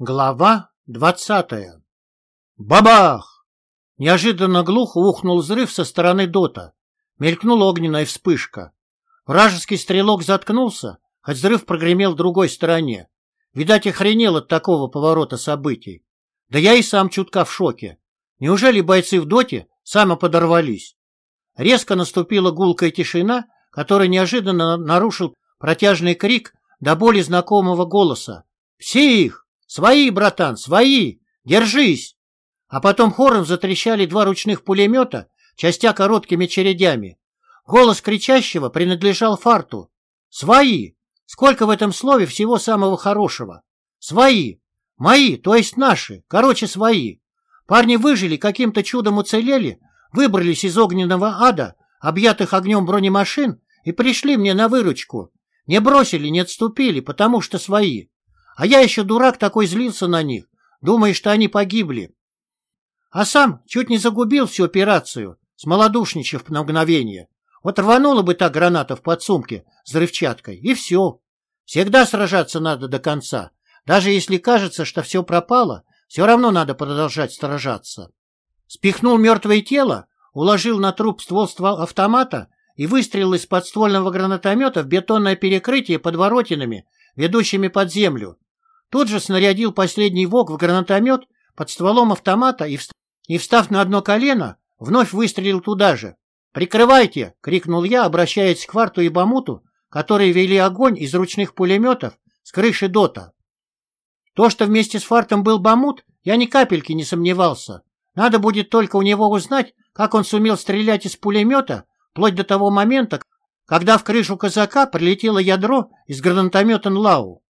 Глава двадцатая. Бабах! Неожиданно глухо ухнул взрыв со стороны дота. Мелькнула огненная вспышка. Вражеский стрелок заткнулся, хоть взрыв прогремел в другой стороне. Видать, охренел от такого поворота событий. Да я и сам чутка в шоке. Неужели бойцы в доте самоподорвались? Резко наступила гулкая тишина, которая неожиданно нарушил протяжный крик до боли знакомого голоса. «Все их! «Свои, братан, свои! Держись!» А потом хором затрещали два ручных пулемета, частя короткими чередями. Голос кричащего принадлежал фарту. «Свои! Сколько в этом слове всего самого хорошего! Свои! Мои, то есть наши, короче, свои!» Парни выжили, каким-то чудом уцелели, выбрались из огненного ада, объятых огнем бронемашин, и пришли мне на выручку. Не бросили, не отступили, потому что свои. А я еще дурак такой злился на них, думая, что они погибли. А сам чуть не загубил всю операцию, смолодушничав на мгновение. Вот рванула бы та граната в подсумке с взрывчаткой, и все. Всегда сражаться надо до конца. Даже если кажется, что все пропало, все равно надо продолжать сражаться. Спихнул мертвое тело, уложил на труп ствол ствол автомата и выстрелил из подствольного гранатомета в бетонное перекрытие под воротинами, ведущими под землю, Тут же снарядил последний ВОК в гранатомет под стволом автомата и, вст... и, встав на одно колено, вновь выстрелил туда же. «Прикрывайте!» — крикнул я, обращаясь к Фарту и Бамуту, которые вели огонь из ручных пулеметов с крыши ДОТа. То, что вместе с Фартом был Бамут, я ни капельки не сомневался. Надо будет только у него узнать, как он сумел стрелять из пулемета, вплоть до того момента, когда в крышу казака прилетело ядро из гранатомета «Нлау».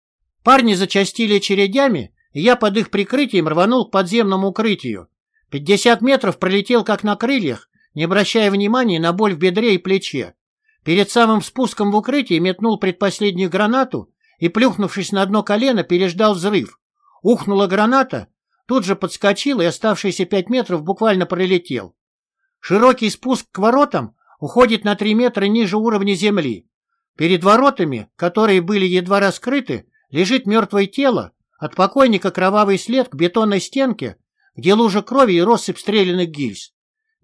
Парни зачастили очередями, и я под их прикрытием рванул к подземному укрытию. Пятьдесят метров пролетел как на крыльях, не обращая внимания на боль в бедре и плече. Перед самым спуском в укрытие метнул предпоследнюю гранату и, плюхнувшись на одно колено, переждал взрыв. Ухнула граната, тут же подскочил и оставшиеся пять метров буквально пролетел. Широкий спуск к воротам уходит на три метра ниже уровня земли. Перед воротами, которые были едва раскрыты, Лежит мертвое тело, от покойника кровавый след к бетонной стенке, где лужа крови и россыпь стрелянных гильз.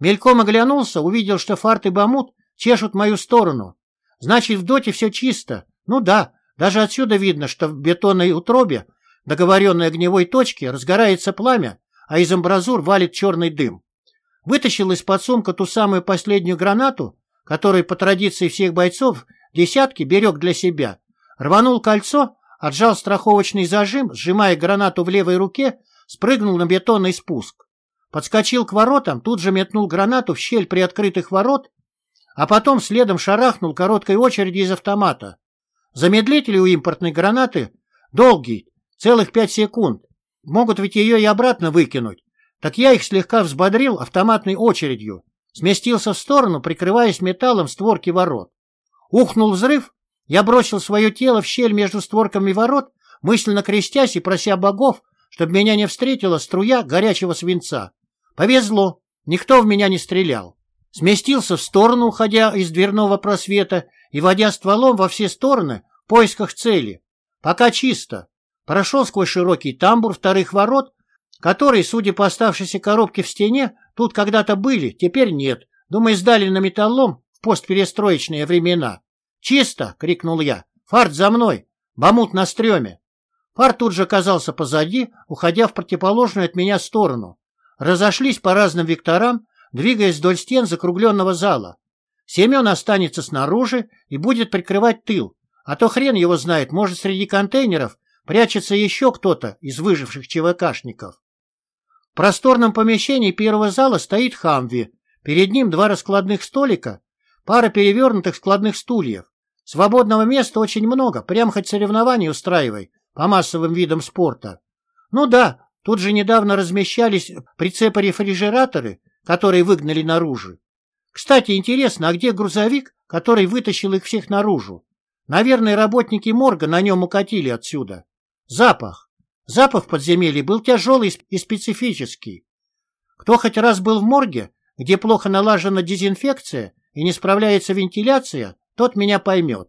Мельком оглянулся, увидел, что фарт и бамут чешут мою сторону. Значит, в доте все чисто. Ну да, даже отсюда видно, что в бетонной утробе, договоренной огневой точке, разгорается пламя, а из амбразур валит черный дым. Вытащил из-под сумка ту самую последнюю гранату, которую по традиции всех бойцов десятки берег для себя, рванул кольцо отжал страховочный зажим, сжимая гранату в левой руке, спрыгнул на бетонный спуск. Подскочил к воротам, тут же метнул гранату в щель приоткрытых ворот, а потом следом шарахнул короткой очередью из автомата. Замедлители у импортной гранаты долгий, целых пять секунд. Могут ведь ее и обратно выкинуть. Так я их слегка взбодрил автоматной очередью. Сместился в сторону, прикрываясь металлом створки ворот. Ухнул взрыв, я бросил свое тело в щель между створками ворот, мысленно крестясь и прося богов, чтобы меня не встретила струя горячего свинца. Повезло, никто в меня не стрелял. Сместился в сторону, уходя из дверного просвета и водя стволом во все стороны в поисках цели. Пока чисто. Прошел сквозь широкий тамбур вторых ворот, которые, судя по оставшейся коробке в стене, тут когда-то были, теперь нет. Думаю, сдали на металлом в постперестроечные времена. «Чисто!» — крикнул я. «Фарт за мной! Бамут на стреме!» Фарт тут же оказался позади, уходя в противоположную от меня сторону. Разошлись по разным векторам, двигаясь вдоль стен закругленного зала. Семен останется снаружи и будет прикрывать тыл, а то хрен его знает, может, среди контейнеров прячется еще кто-то из выживших ЧВКшников. В просторном помещении первого зала стоит Хамви. Перед ним два раскладных столика, пара перевернутых складных стульев. Свободного места очень много, прям хоть соревнования устраивай по массовым видам спорта. Ну да, тут же недавно размещались прицепы-рефрижераторы, которые выгнали наружу. Кстати, интересно, а где грузовик, который вытащил их всех наружу? Наверное, работники морга на нем укатили отсюда. Запах. Запах в подземелье был тяжелый и специфический. Кто хоть раз был в морге, где плохо налажена дезинфекция и не справляется вентиляция, тот меня поймет.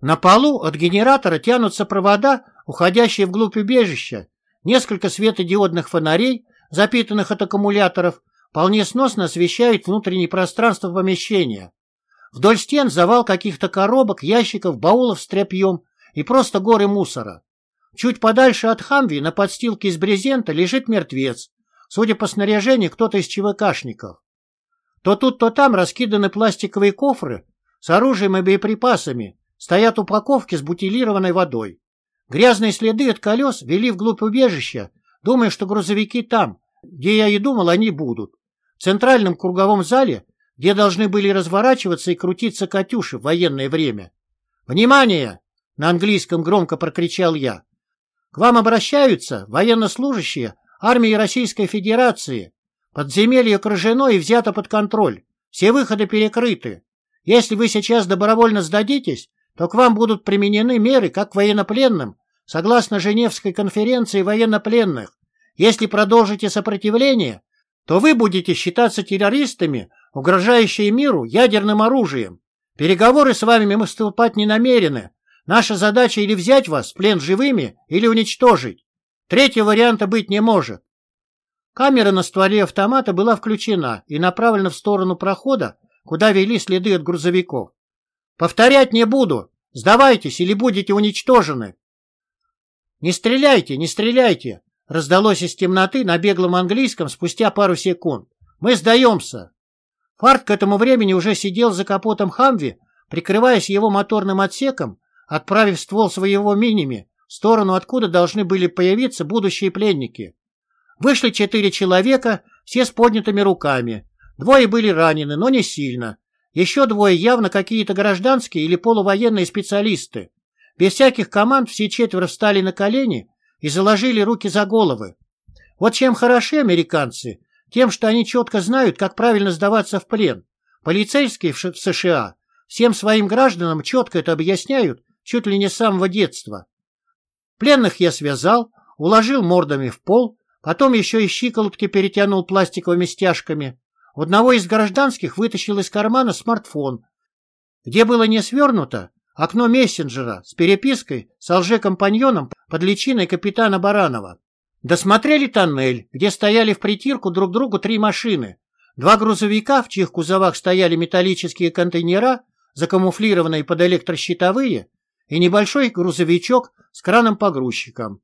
На полу от генератора тянутся провода, уходящие вглубь убежища. Несколько светодиодных фонарей, запитанных от аккумуляторов, вполне сносно освещают внутреннее пространство помещения. Вдоль стен завал каких-то коробок, ящиков, баулов с тряпьем и просто горы мусора. Чуть подальше от Хамви на подстилке из брезента лежит мертвец. Судя по снаряжению, кто-то из ЧВКшников. То тут, то там раскиданы пластиковые кофры с оружием и боеприпасами, стоят упаковки с бутилированной водой. Грязные следы от колес вели вглубь убежища, думая, что грузовики там, где я и думал, они будут. В центральном круговом зале, где должны были разворачиваться и крутиться «Катюши» в военное время. «Внимание!» — на английском громко прокричал я. «К вам обращаются военнослужащие армии Российской Федерации. Подземелье окружено и взято под контроль. Все выходы перекрыты. Если вы сейчас добровольно сдадитесь, то к вам будут применены меры как к военнопленным, согласно Женевской конференции военнопленных. Если продолжите сопротивление, то вы будете считаться террористами, угрожающими миру ядерным оружием. Переговоры с вами мы вступать не намерены. Наша задача или взять вас в плен живыми, или уничтожить. Третьего варианта быть не может. Камера на стволе автомата была включена и направлена в сторону прохода, куда вели следы от грузовиков. «Повторять не буду. Сдавайтесь или будете уничтожены». «Не стреляйте, не стреляйте!» раздалось из темноты на беглом английском спустя пару секунд. «Мы сдаемся!» Фарт к этому времени уже сидел за капотом Хамви, прикрываясь его моторным отсеком, отправив ствол своего миними в сторону, откуда должны были появиться будущие пленники. Вышли четыре человека, все с поднятыми руками. Двое были ранены, но не сильно. Еще двое явно какие-то гражданские или полувоенные специалисты. Без всяких команд все четверо встали на колени и заложили руки за головы. Вот чем хороши американцы, тем, что они четко знают, как правильно сдаваться в плен. Полицейские в США всем своим гражданам четко это объясняют чуть ли не с самого детства. Пленных я связал, уложил мордами в пол, потом еще и щиколотки перетянул пластиковыми стяжками. У одного из гражданских вытащил из кармана смартфон, где было не свернуто окно мессенджера с перепиской с лже-компаньоном под личиной капитана Баранова. Досмотрели тоннель, где стояли в притирку друг другу три машины. Два грузовика, в чьих кузовах стояли металлические контейнера, закамуфлированные под электрощитовые, и небольшой грузовичок с краном-погрузчиком.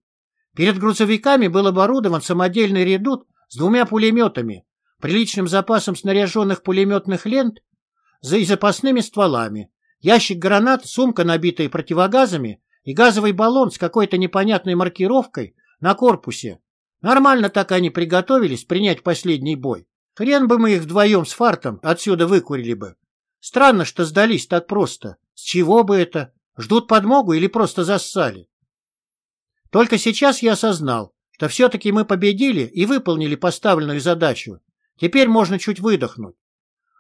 Перед грузовиками был оборудован самодельный редут с двумя пулеметами, приличным запасом снаряженных пулеметных лент и запасными стволами, ящик гранат, сумка, набитая противогазами, и газовый баллон с какой-то непонятной маркировкой на корпусе. Нормально так они приготовились принять последний бой. Хрен бы мы их вдвоем с фартом отсюда выкурили бы. Странно, что сдались так просто. С чего бы это? Ждут подмогу или просто зассали? Только сейчас я осознал, что все-таки мы победили и выполнили поставленную задачу. Теперь можно чуть выдохнуть.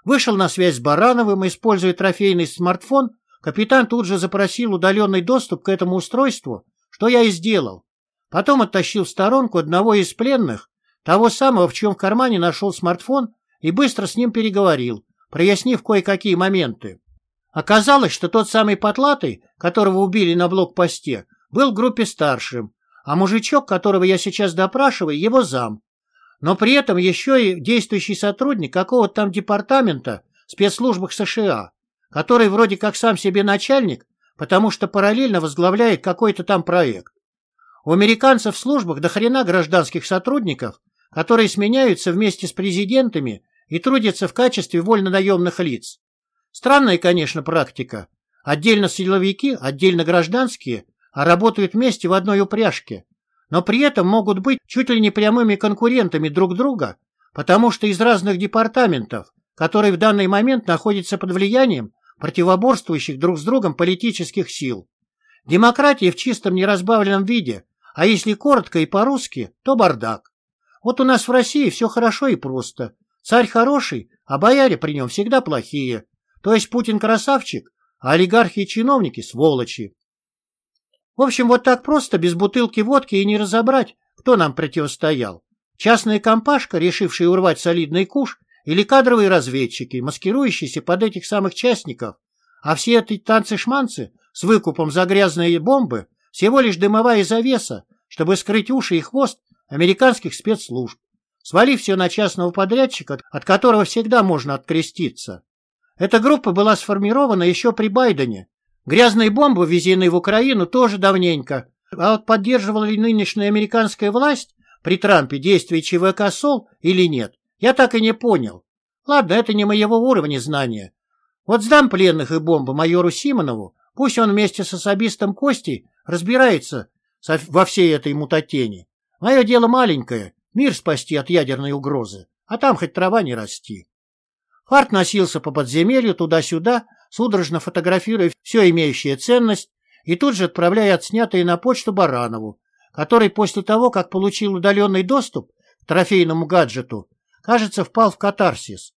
Вышел на связь с Барановым, используя трофейный смартфон, капитан тут же запросил удаленный доступ к этому устройству, что я и сделал. Потом оттащил в сторонку одного из пленных, того самого, в чем в кармане нашел смартфон, и быстро с ним переговорил, прояснив кое-какие моменты. Оказалось, что тот самый потлатый, которого убили на блокпосте, был в группе старшим, а мужичок, которого я сейчас допрашиваю, его зам. Но при этом еще и действующий сотрудник какого-то там департамента в спецслужбах США, который вроде как сам себе начальник, потому что параллельно возглавляет какой-то там проект. У американцев в службах до хрена гражданских сотрудников, которые сменяются вместе с президентами и трудятся в качестве вольно-наемных лиц. Странная, конечно, практика. Отдельно силовики, отдельно гражданские, а работают вместе в одной упряжке. Но при этом могут быть чуть ли не прямыми конкурентами друг друга, потому что из разных департаментов, которые в данный момент находятся под влиянием противоборствующих друг с другом политических сил. Демократия в чистом неразбавленном виде, а если коротко и по-русски, то бардак. Вот у нас в России все хорошо и просто. Царь хороший, а бояре при нем всегда плохие. То есть Путин красавчик, а олигархи и чиновники сволочи. В общем, вот так просто, без бутылки водки и не разобрать, кто нам противостоял. Частная компашка, решившая урвать солидный куш, или кадровые разведчики, маскирующиеся под этих самых частников, а все эти танцы-шманцы с выкупом за грязные бомбы всего лишь дымовая завеса, чтобы скрыть уши и хвост американских спецслужб, свалив все на частного подрядчика, от которого всегда можно откреститься. Эта группа была сформирована еще при Байдене. Грязные бомбы, ввезенные в Украину, тоже давненько. А вот поддерживала ли нынешняя американская власть при Трампе действия ЧВК СОЛ или нет, я так и не понял. Ладно, это не моего уровня знания. Вот сдам пленных и бомбы майору Симонову, пусть он вместе с особистом Костей разбирается во всей этой мутатени. Мое дело маленькое, мир спасти от ядерной угрозы, а там хоть трава не расти. Фарт носился по подземелью туда-сюда, судорожно фотографируя все имеющее ценность и тут же отправляя отснятые на почту Баранову, который после того, как получил удаленный доступ к трофейному гаджету, кажется, впал в катарсис.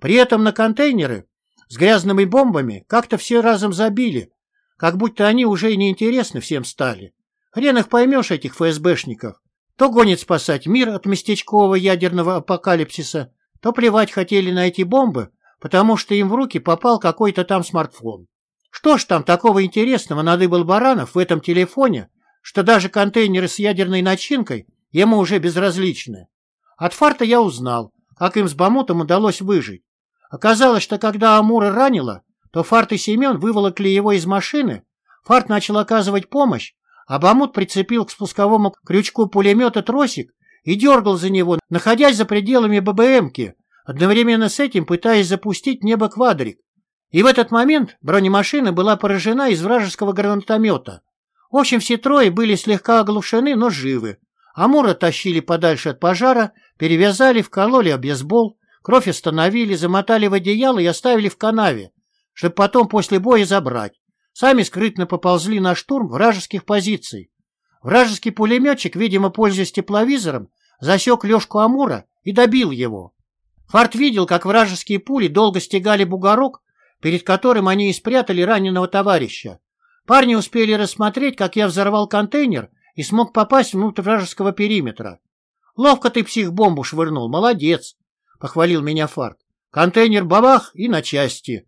При этом на контейнеры с грязными бомбами как-то все разом забили, как будто они уже и неинтересны всем стали. Хрен их поймешь, этих ФСБшников. То гонит спасать мир от местечкового ядерного апокалипсиса, то плевать хотели на эти бомбы, потому что им в руки попал какой-то там смартфон. Что ж там такого интересного надыбал Баранов в этом телефоне, что даже контейнеры с ядерной начинкой ему уже безразличны. От фарта я узнал, как им с Бамутом удалось выжить. Оказалось, что когда Амура ранило, то Фарт и Семен выволокли его из машины, Фарт начал оказывать помощь, а Бамут прицепил к спусковому крючку пулемета тросик и дергал за него, находясь за пределами ББМки, одновременно с этим пытаясь запустить небо квадрик. И в этот момент бронемашина была поражена из вражеского гранатомета. В общем, все трое были слегка оглушены, но живы. Амура тащили подальше от пожара, перевязали, вкололи обезбол, кровь остановили, замотали в одеяло и оставили в канаве, чтобы потом после боя забрать. Сами скрытно поползли на штурм вражеских позиций. Вражеский пулеметчик, видимо, пользуясь тепловизором, засек Лешку Амура и добил его. Фарт видел, как вражеские пули долго стегали бугорок, перед которым они и спрятали раненого товарища. Парни успели рассмотреть, как я взорвал контейнер и смог попасть внутрь вражеского периметра. Ловко ты псих-бомбу швырнул, молодец, — похвалил меня Фарт. Контейнер бабах и на части.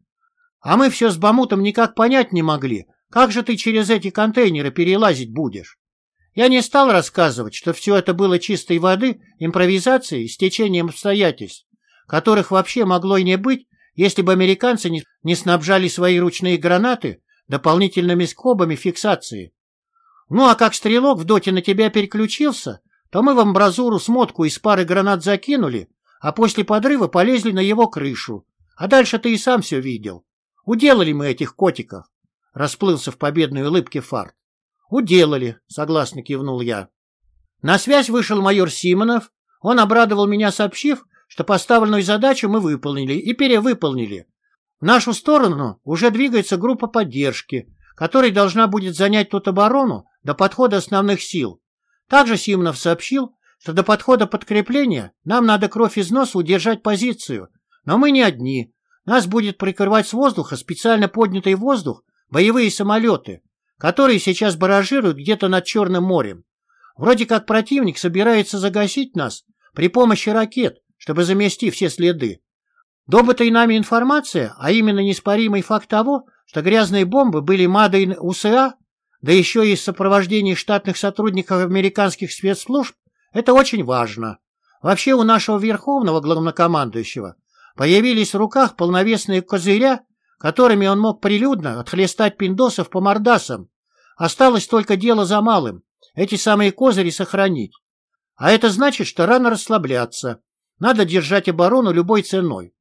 А мы все с Бамутом никак понять не могли, как же ты через эти контейнеры перелазить будешь. Я не стал рассказывать, что все это было чистой воды, импровизацией, стечением обстоятельств, которых вообще могло и не быть, если бы американцы не, не снабжали свои ручные гранаты дополнительными скобами фиксации. Ну а как стрелок в доте на тебя переключился, то мы в амбразуру смотку из пары гранат закинули, а после подрыва полезли на его крышу. А дальше ты и сам все видел. Уделали мы этих котиков. Расплылся в победной улыбке Фарт. Уделали, согласно кивнул я. На связь вышел майор Симонов. Он обрадовал меня, сообщив, что поставленную задачу мы выполнили и перевыполнили. В нашу сторону уже двигается группа поддержки, которая должна будет занять тут оборону до подхода основных сил. Также Симонов сообщил, что до подхода подкрепления нам надо кровь из носа удержать позицию, но мы не одни. Нас будет прикрывать с воздуха специально поднятый воздух боевые самолеты, которые сейчас баражируют где-то над Черным морем. Вроде как противник собирается загасить нас при помощи ракет, чтобы замести все следы. Добытая нами информация, а именно неспоримый факт того, что грязные бомбы были мадой УСА, да еще и с сопровождением штатных сотрудников американских спецслужб, это очень важно. Вообще у нашего верховного главнокомандующего появились в руках полновесные козыря, которыми он мог прилюдно отхлестать пиндосов по мордасам. Осталось только дело за малым — эти самые козыри сохранить. А это значит, что рано расслабляться. Надо держать оборону любой ценой.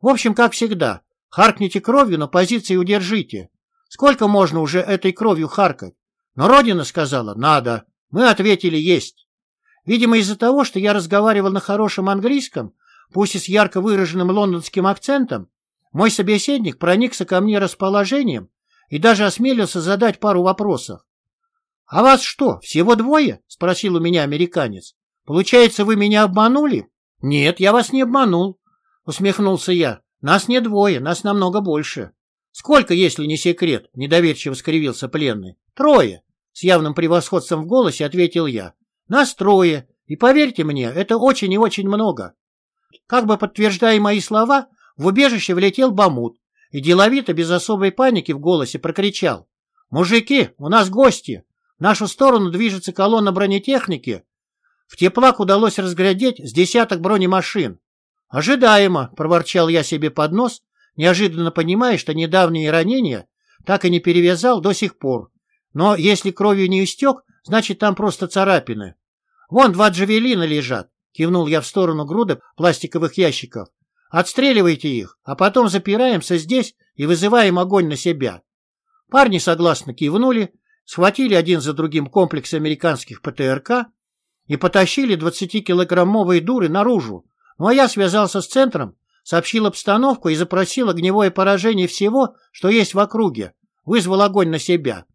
В общем, как всегда, харкните кровью, но позиции удержите. Сколько можно уже этой кровью харкать? Но Родина сказала «надо». Мы ответили «есть». Видимо, из-за того, что я разговаривал на хорошем английском, пусть и с ярко выраженным лондонским акцентом, мой собеседник проникся ко мне расположением и даже осмелился задать пару вопросов. «А вас что, всего двое?» — спросил у меня американец. «Получается, вы меня обманули?» «Нет, я вас не обманул», — усмехнулся я. «Нас не двое, нас намного больше». «Сколько, если не секрет?» — недоверчиво скривился пленный. «Трое», — с явным превосходством в голосе ответил я. «Нас трое, и поверьте мне, это очень и очень много». Как бы подтверждая мои слова, в убежище влетел Бамут и деловито, без особой паники в голосе прокричал. «Мужики, у нас гости! В нашу сторону движется колонна бронетехники. В теплак удалось разглядеть с десяток бронемашин. «Ожидаемо», — проворчал я себе под нос, неожиданно понимая, что недавние ранения так и не перевязал до сих пор. Но если кровью не истек, значит, там просто царапины. Вон два джавелина лежат, кивнул я в сторону груды пластиковых ящиков. Отстреливайте их, а потом запираемся здесь и вызываем огонь на себя. Парни согласно кивнули, схватили один за другим комплекс американских ПТРК и потащили 20-килограммовые дуры наружу. Ну а я связался с центром, сообщил обстановку и запросил огневое поражение всего, что есть в округе, вызвал огонь на себя.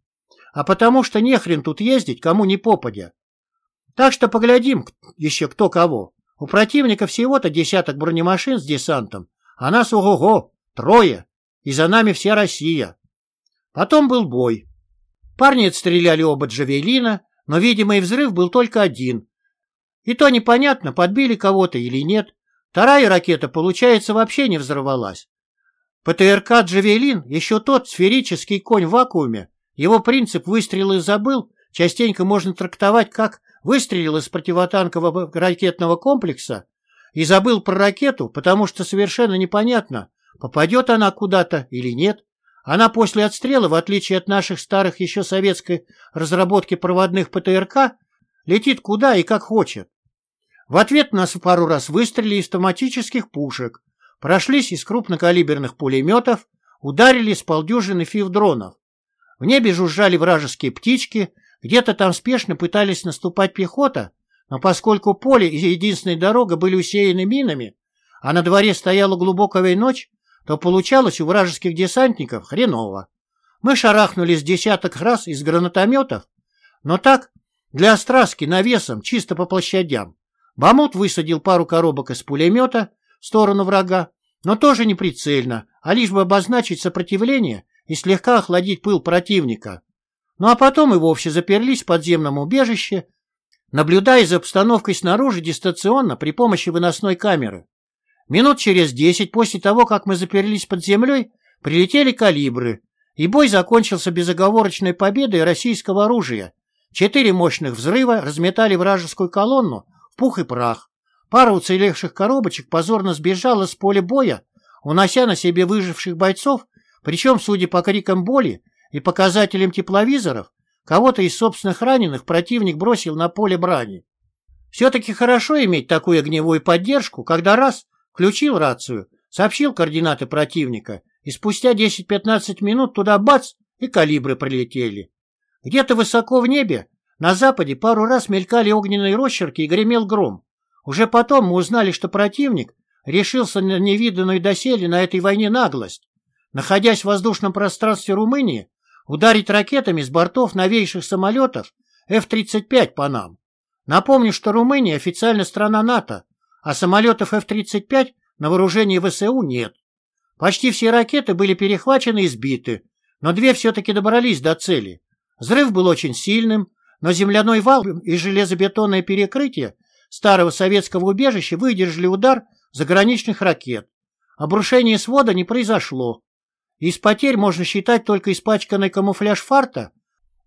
А потому что нехрен тут ездить, кому не попадя. Так что поглядим еще кто кого. У противника всего-то десяток бронемашин с десантом, а нас ого-го, трое, и за нами вся Россия. Потом был бой. Парни отстреляли оба джавелина, но видимый взрыв был только один. И то непонятно, подбили кого-то или нет. Вторая ракета, получается, вообще не взорвалась. ПТРК «Джавелин» еще тот сферический конь в вакууме. Его принцип выстрела и забыл частенько можно трактовать как выстрелил из противотанкового ракетного комплекса и забыл про ракету, потому что совершенно непонятно, попадет она куда-то или нет. Она после отстрела, в отличие от наших старых еще советской разработки проводных ПТРК, летит куда и как хочет. В ответ нас пару раз выстрелили из автоматических пушек, прошлись из крупнокалиберных пулеметов, ударили с полдюжины фив-дронов. В небе жужжали вражеские птички, где-то там спешно пытались наступать пехота, но поскольку поле и единственная дорога были усеяны минами, а на дворе стояла глубокая ночь, то получалось у вражеских десантников хреново. Мы шарахнулись десяток раз из гранатометов, но так, для остраски, навесом, чисто по площадям. Бамут высадил пару коробок из пулемета в сторону врага, но тоже не прицельно, а лишь бы обозначить сопротивление и слегка охладить пыл противника. Ну а потом и вовсе заперлись в подземном убежище, наблюдая за обстановкой снаружи дистанционно при помощи выносной камеры. Минут через десять после того, как мы заперлись под землей, прилетели калибры, и бой закончился безоговорочной победой российского оружия. Четыре мощных взрыва разметали вражескую колонну в пух и прах. Пара уцелевших коробочек позорно сбежала с поля боя, унося на себе выживших бойцов, причем, судя по крикам боли, и показателям тепловизоров кого-то из собственных раненых противник бросил на поле брани. Все-таки хорошо иметь такую огневую поддержку, когда раз включил рацию, сообщил координаты противника, и спустя 10-15 минут туда бац, и калибры прилетели. Где-то высоко в небе на западе пару раз мелькали огненные росчерки и гремел гром. Уже потом мы узнали, что противник решился на невиданную доселе на этой войне наглость. Находясь в воздушном пространстве Румынии, ударить ракетами с бортов новейших самолетов F-35 по нам. Напомню, что Румыния официально страна НАТО, а самолетов F-35 на вооружении ВСУ нет. Почти все ракеты были перехвачены и сбиты, но две все-таки добрались до цели. Взрыв был очень сильным, но земляной вал и железобетонное перекрытие старого советского убежища выдержали удар заграничных ракет. Обрушение свода не произошло, из потерь можно считать только испачканный камуфляж фарта,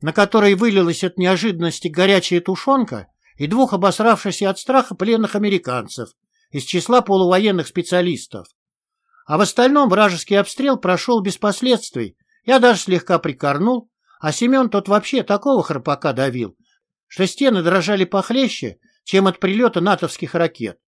на который вылилась от неожиданности горячая тушенка, и двух обосравшихся от страха пленных американцев из числа полувоенных специалистов. А в остальном вражеский обстрел прошел без последствий. Я даже слегка прикорнул, а Семен тот вообще такого храпака давил, что стены дрожали похлеще, чем от прилета натовских ракет.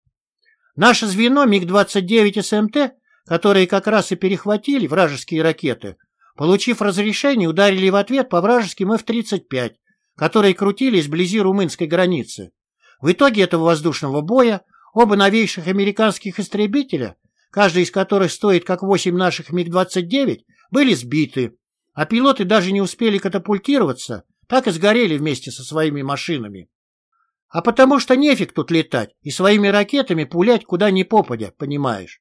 Наше звено МиГ-29 СМТ которые как раз и перехватили вражеские ракеты, получив разрешение, ударили в ответ по вражеским F-35, которые крутились вблизи румынской границы. В итоге этого воздушного боя оба новейших американских истребителя, каждый из которых стоит как 8 наших МиГ-29, были сбиты, а пилоты даже не успели катапультироваться, так и сгорели вместе со своими машинами. А потому что нефиг тут летать и своими ракетами пулять куда ни попадя, понимаешь.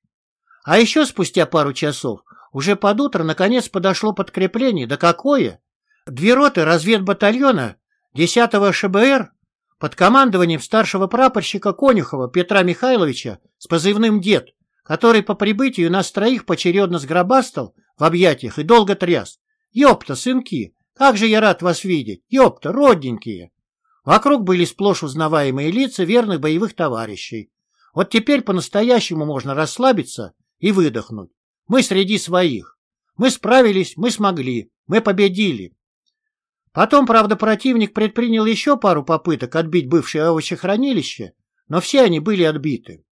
А еще спустя пару часов, уже под утро, наконец подошло подкрепление. Да какое? Две роты разведбатальона 10-го ШБР под командованием старшего прапорщика Конюхова Петра Михайловича с позывным «Дед», который по прибытию нас троих поочередно сгробастал в объятиях и долго тряс. Ёпта, сынки, Как же я рад вас видеть! Ёпта, родненькие!» Вокруг были сплошь узнаваемые лица верных боевых товарищей. Вот теперь по-настоящему можно расслабиться и выдохнуть. Мы среди своих. Мы справились, мы смогли, мы победили. Потом, правда, противник предпринял еще пару попыток отбить бывшее овощехранилище, но все они были отбиты.